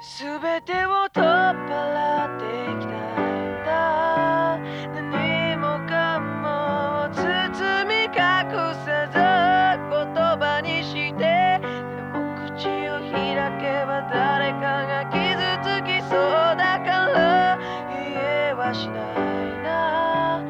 全てを取っ払っていきたいんだ。何もかも包み隠さず言葉にしてでも口を開けば誰かが傷つきそうだから言えはしないな